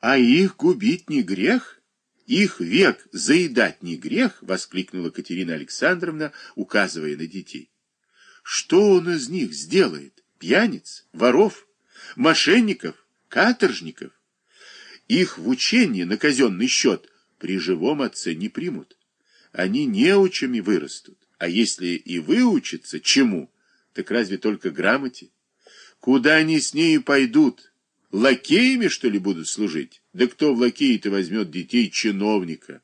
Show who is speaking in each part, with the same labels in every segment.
Speaker 1: А их губить не грех? Их век заедать не грех? Воскликнула Катерина Александровна, указывая на детей. Что он из них сделает? Пьяниц? Воров? Мошенников? Каторжников? Их в учении на казенный счет при живом отце не примут. Они неучами вырастут. А если и выучатся чему, так разве только грамоте? Куда они с нею пойдут? Лакеями, что ли, будут служить? Да кто в лакеи-то возьмет детей чиновника?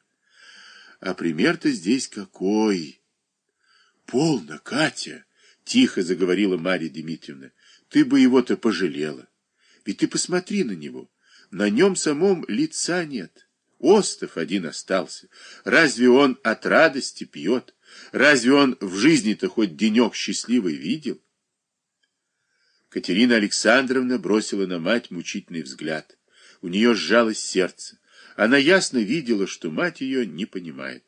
Speaker 1: А пример-то здесь какой? Полно, Катя, тихо заговорила Марья Дмитриевна. Ты бы его-то пожалела. Ведь ты посмотри на него. На нем самом лица нет. Остов один остался. Разве он от радости пьет? Разве он в жизни-то хоть денек счастливый видел? Катерина Александровна бросила на мать мучительный взгляд. У нее сжалось сердце. Она ясно видела, что мать ее не понимает.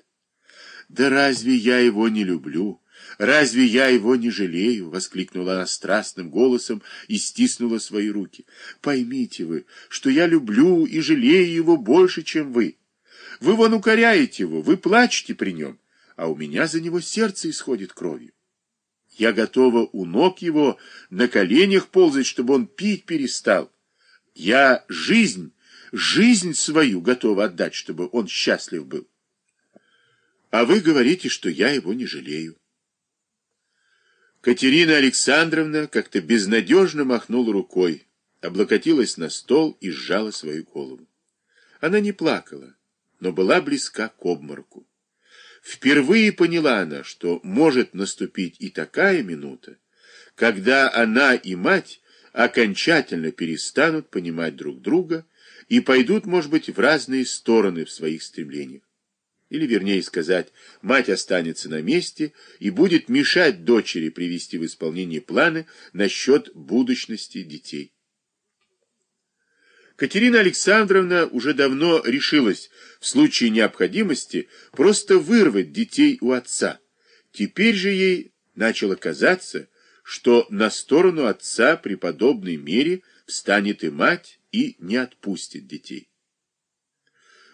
Speaker 1: «Да разве я его не люблю? Разве я его не жалею?» — воскликнула она страстным голосом и стиснула свои руки. «Поймите вы, что я люблю и жалею его больше, чем вы. Вы вон укоряете его, вы плачете при нем, а у меня за него сердце исходит кровью. Я готова у ног его на коленях ползать, чтобы он пить перестал. Я жизнь, жизнь свою готова отдать, чтобы он счастлив был. А вы говорите, что я его не жалею. Катерина Александровна как-то безнадежно махнула рукой, облокотилась на стол и сжала свою голову. Она не плакала, но была близка к обмороку. Впервые поняла она, что может наступить и такая минута, когда она и мать окончательно перестанут понимать друг друга и пойдут, может быть, в разные стороны в своих стремлениях. Или, вернее сказать, мать останется на месте и будет мешать дочери привести в исполнение планы насчет будущности детей. Катерина Александровна уже давно решилась в случае необходимости просто вырвать детей у отца. Теперь же ей начало казаться, что на сторону отца при подобной мере встанет и мать и не отпустит детей.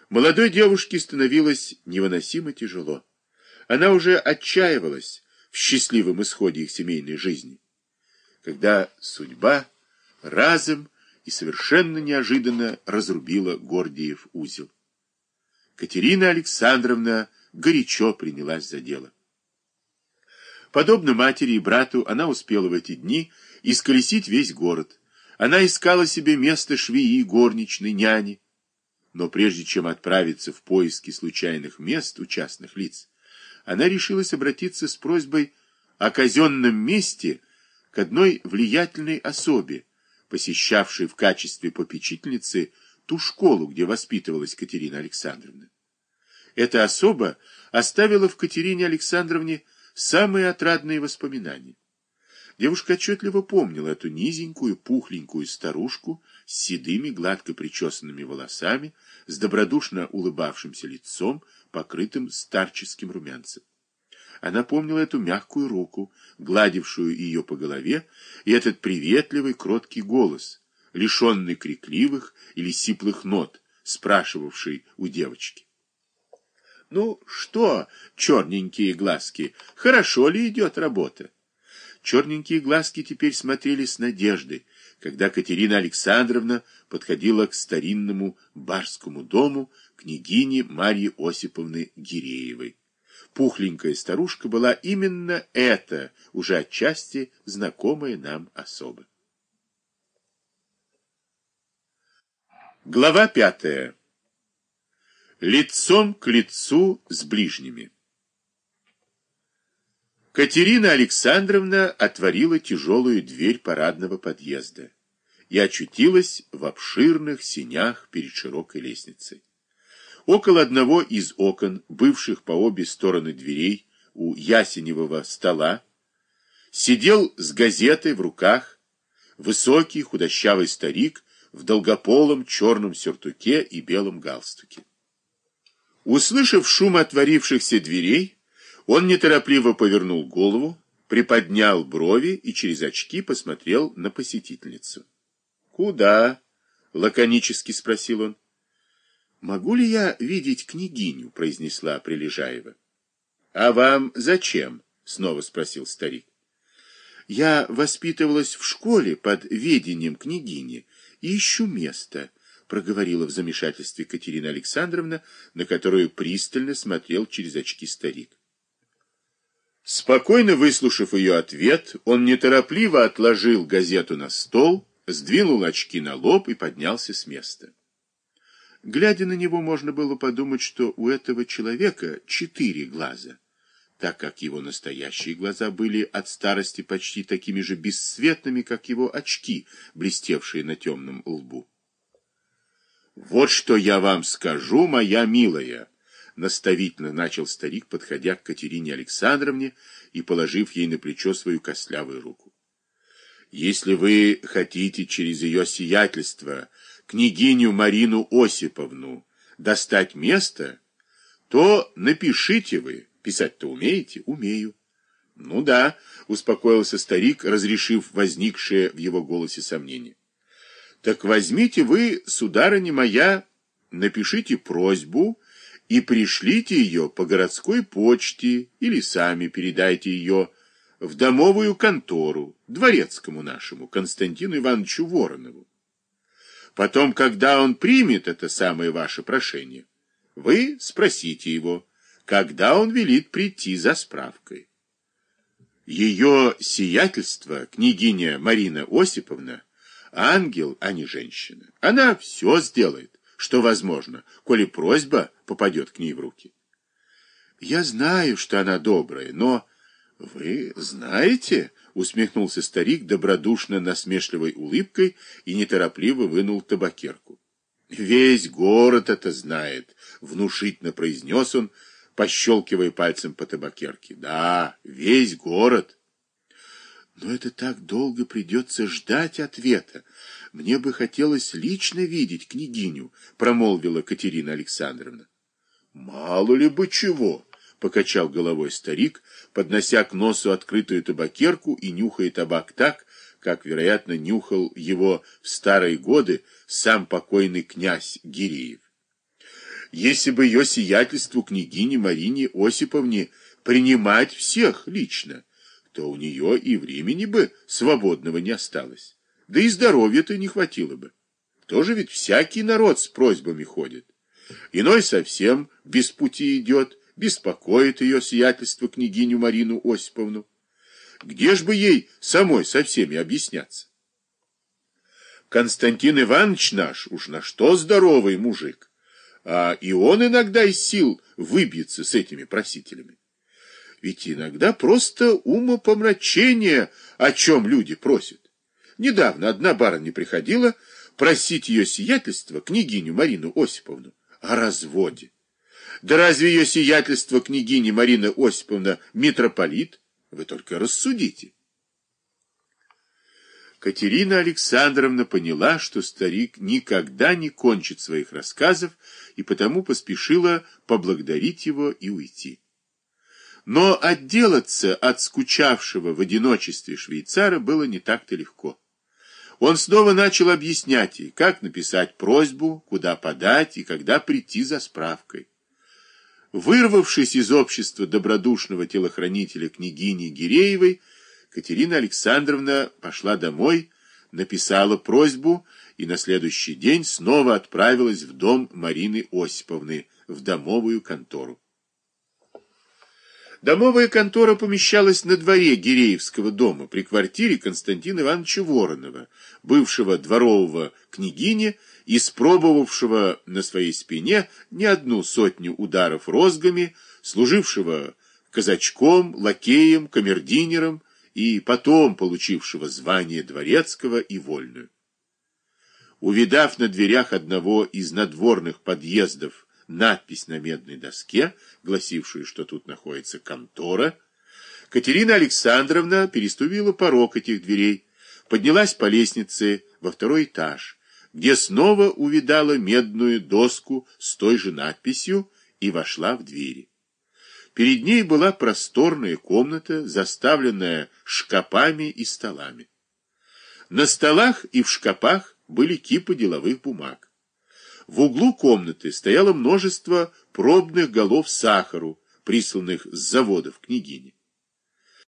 Speaker 1: Молодой девушке становилось невыносимо тяжело. Она уже отчаивалась в счастливом исходе их семейной жизни, когда судьба разом и совершенно неожиданно разрубила Гордиев узел. Катерина Александровна горячо принялась за дело. Подобно матери и брату, она успела в эти дни исколесить весь город. Она искала себе место швеи, горничной, няни. Но прежде чем отправиться в поиски случайных мест у частных лиц, она решилась обратиться с просьбой о казенном месте к одной влиятельной особе, посещавшей в качестве попечительницы ту школу, где воспитывалась Катерина Александровна. Эта особа оставила в Катерине Александровне самые отрадные воспоминания. Девушка отчетливо помнила эту низенькую, пухленькую старушку с седыми, гладко причесанными волосами, с добродушно улыбавшимся лицом, покрытым старческим румянцем. Она помнила эту мягкую руку, гладившую ее по голове, и этот приветливый, кроткий голос, лишенный крикливых или сиплых нот, спрашивавший у девочки. «Ну что, черненькие глазки, хорошо ли идет работа?» Черненькие глазки теперь смотрели с надеждой, когда Катерина Александровна подходила к старинному барскому дому княгини Марьи Осиповны Гиреевой пухленькая старушка была именно эта, уже отчасти знакомая нам особа. Глава пятая. Лицом к лицу с ближними. Катерина Александровна отворила тяжелую дверь парадного подъезда и очутилась в обширных синях перед широкой лестницей. Около одного из окон, бывших по обе стороны дверей у ясеневого стола, сидел с газетой в руках высокий худощавый старик в долгополом черном сюртуке и белом галстуке. Услышав шум отворившихся дверей, он неторопливо повернул голову, приподнял брови и через очки посмотрел на посетительницу. «Куда?» — лаконически спросил он. «Могу ли я видеть княгиню?» — произнесла Прилежаева. «А вам зачем?» — снова спросил старик. «Я воспитывалась в школе под ведением княгини и ищу место», — проговорила в замешательстве Катерина Александровна, на которую пристально смотрел через очки старик. Спокойно выслушав ее ответ, он неторопливо отложил газету на стол, сдвинул очки на лоб и поднялся с места. Глядя на него, можно было подумать, что у этого человека четыре глаза, так как его настоящие глаза были от старости почти такими же бесцветными, как его очки, блестевшие на темном лбу. «Вот что я вам скажу, моя милая!» наставительно начал старик, подходя к Катерине Александровне и положив ей на плечо свою костлявую руку. Если вы хотите через ее сиятельство княгиню Марину Осиповну достать место, то напишите вы. Писать-то умеете? Умею. Ну да, успокоился старик, разрешив возникшее в его голосе сомнение. Так возьмите вы, сударыня моя, напишите просьбу и пришлите ее по городской почте или сами передайте ее в домовую контору, дворецкому нашему, Константину Ивановичу Воронову. Потом, когда он примет это самое ваше прошение, вы спросите его, когда он велит прийти за справкой. Ее сиятельство, княгиня Марина Осиповна, ангел, а не женщина. Она все сделает что возможно, коли просьба попадет к ней в руки. Я знаю, что она добрая, но... Вы знаете, усмехнулся старик добродушно насмешливой улыбкой и неторопливо вынул табакерку. Весь город это знает, внушительно произнес он, пощелкивая пальцем по табакерке. Да, весь город. Но это так долго придется ждать ответа. Мне бы хотелось лично видеть княгиню, промолвила Катерина Александровна. Мало ли бы чего, покачал головой старик, поднося к носу открытую табакерку и нюхая табак так, как, вероятно, нюхал его в старые годы сам покойный князь Гиреев. Если бы ее сиятельству княгине Марине Осиповне принимать всех лично, то у нее и времени бы свободного не осталось. Да и здоровья-то не хватило бы. Тоже ведь всякий народ с просьбами ходит. Иной совсем без пути идет, беспокоит ее сиятельство княгиню Марину Осиповну. Где ж бы ей самой со всеми объясняться? Константин Иванович наш уж на что здоровый мужик, а и он иногда из сил выбьется с этими просителями. Ведь иногда просто умопомрачение, о чем люди просят. Недавно одна барыня приходила просить ее сиятельство, княгиню Марину Осиповну, о разводе. Да разве ее сиятельство княгини Марина Осиповна митрополит? Вы только рассудите. Катерина Александровна поняла, что старик никогда не кончит своих рассказов, и потому поспешила поблагодарить его и уйти. Но отделаться от скучавшего в одиночестве швейцара было не так-то легко. Он снова начал объяснять ей, как написать просьбу, куда подать и когда прийти за справкой. Вырвавшись из общества добродушного телохранителя княгини Гиреевой, Катерина Александровна пошла домой, написала просьбу и на следующий день снова отправилась в дом Марины Осиповны, в домовую контору. Домовая контора помещалась на дворе Гиреевского дома при квартире Константина Ивановича Воронова, бывшего дворового княгини, испробовавшего на своей спине не одну сотню ударов розгами, служившего казачком, лакеем, камердинером и потом получившего звание дворецкого и вольную. Увидав на дверях одного из надворных подъездов надпись на медной доске, гласившую, что тут находится контора, Катерина Александровна переступила порог этих дверей, поднялась по лестнице во второй этаж, где снова увидала медную доску с той же надписью и вошла в двери. Перед ней была просторная комната, заставленная шкапами и столами. На столах и в шкапах были кипы деловых бумаг. В углу комнаты стояло множество пробных голов сахару, присланных с заводов княгини.